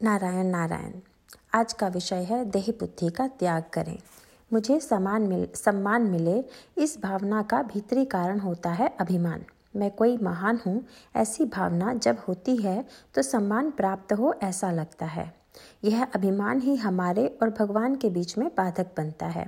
नारायण नारायण, आज का विषय है देह बुद्धि का त्याग करें। मुझे समान मिल, सम्मान मिले, इस भावना का भीतरी कारण होता है अभिमान। मैं कोई महान हूँ, ऐसी भावना जब होती है तो सम्मान प्राप्त हो ऐसा लगता है। यह अभिमान ही हमारे और भगवान के बीच में बाधक बनता है।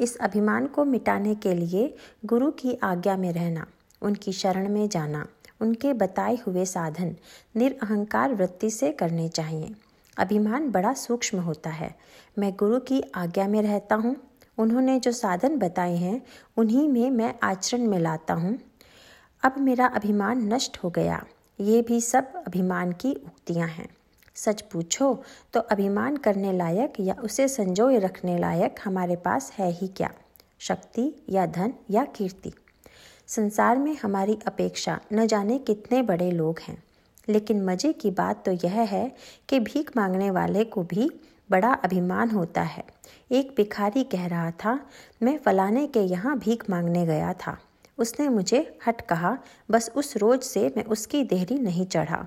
इस अभिमान को मिटाने के लिए गुरु की आज्ञा में रहना, उनकी शरण में जाना, उनके बताए हुए साधन, निरअहंकार वृत्ति से करने चाहिए। अभिमान बड़ा सूक्ष्म होता है। मैं गुरु की आज्ञा में रहता हूँ। उन्होंने जो साधन बताए हैं, उन्हीं में मैं आचरण में लाता हूँ। अब मेरा अभिमान नष्ट हो गया। ये भी सब अभिमान की उक्तियाँ हैं। सच पूछो तो अभिमान करने लायक या उसे संजोए रखने लायक हमारे पास है ही क्या? शक्ति या धन या कीर्ति? संसार में हमारी अपेक्षा न जाने कितने बड़े लोग हैं। लेकिन मज़े की बात तो यह है कि भीख मांगने वाले को भी बड़ा अभिमान होता है। एक भिखारी कह रहा था, मैं फलाने के यहाँ भीख मांगने गया था। उसने मुझे हट कहा, बस उस रोज से मैं उसकी देहरी नहीं चढ़ा।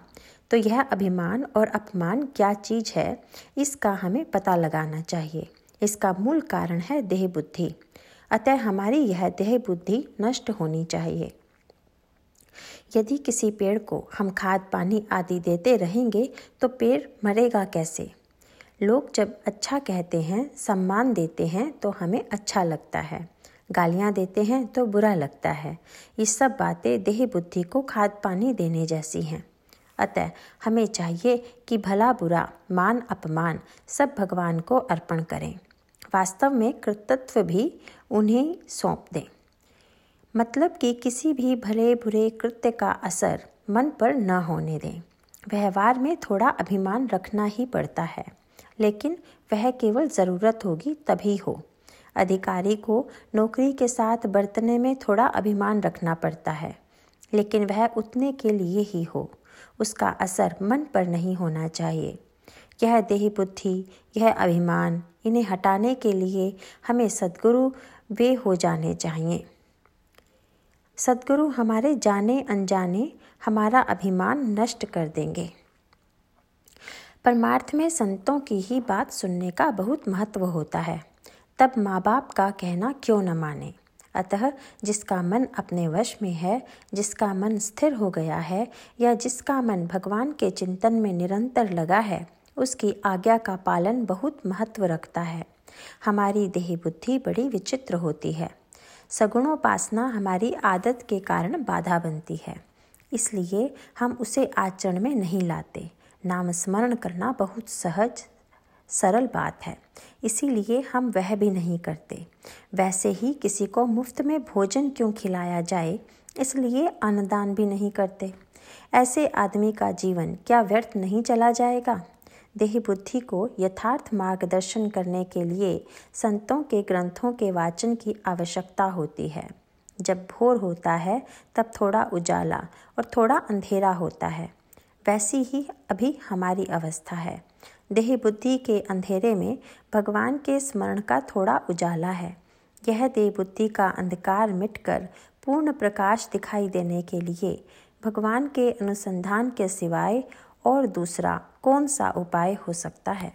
तो यह अभिमान और अपमान क्या चीज़ है? इसका हमें पता लगाना चाहिए। इसका मूल कारण है देह बुद्धि। अतः हमारी यह देह बुद्धि नष्ट होनी चाहिए। यदि किसी पेड़ को हम खाद, पानी आदि देते रहेंगे तो पेड़ मरेगा कैसे? लोग जब अच्छा कहते हैं, सम्मान देते हैं तो हमें अच्छा लगता है। गालियाँ देते हैं तो बुरा लगता है। ये सब बातें देह बुद्धि को खाद, पानी देने जैसी हैं। अतः हमें चाहिए कि भला बुरा, मान अपमान, सब भगवान को अर्पण करें। वास्तव में कृतत्व भी उन्हें सौंप दें। मतलब कि किसी भी भले बुरे कृत्य का असर मन पर न होने दें। व्यवहार में थोड़ा अभिमान रखना ही पड़ता है, लेकिन वह केवल ज़रूरत होगी तभी हो। अधिकारी को नौकरी के साथ बरतने में थोड़ा अभिमान रखना पड़ता है, लेकिन वह उतने के लिए ही हो। उसका असर मन पर नहीं होना चाहिए। यह देही बुद्धि, यह अभिमान, इन्हें हटाने के लिए हमें सदगुरु वे हो जाने चाहिए। सदगुरु हमारे जाने अनजाने हमारा अभिमान नष्ट कर देंगे। परमार्थ में संतों की ही बात सुनने का बहुत महत्व होता है। तब माँ बाप का कहना क्यों न माने? अतः जिसका मन अपने वश में है, जिसका मन स्थिर हो गया है, या जिसका मन भगवान के चिंतन में निरंतर लगा है, उसकी आज्ञा का पालन बहुत महत्व रखता है। हमारी देह बुद्धि बड़ी विचित्र होती है। सगुणोपासना हमारी आदत के कारण बाधा बनती है। इसलिए हम उसे आचरण में नहीं लाते। नाम स्मरण करना बहुत सहज, सरल बात है। इसीलिए हम वह भी नहीं करते। वैसे ही किसी को मुफ़्त में भोजन क्यों खिलाया जाए, इसलिए अन्नदान भी नहीं करते। ऐसे आदमी का जीवन क्या व्यर्थ नहीं चला जाएगा? देह बुद्धि को यथार्थ मार्गदर्शन करने के लिए संतों के ग्रंथों के वाचन की आवश्यकता होती है। जब भोर होता है, तब थोड़ा उजाला और थोड़ा अंधेरा होता है। वैसी ही अभी हमारी अवस्था है। देह बुद्धि के अंधेरे में भगवान के स्मरण का थोड़ा उजाला है। यह देह बुद्धि का अंधकार मिटकर पूर्ण प्रकाश दिखाई देने के लिए भगवान के अनुसंधान के सिवाय और दूसरा कौन सा उपाय हो सकता है?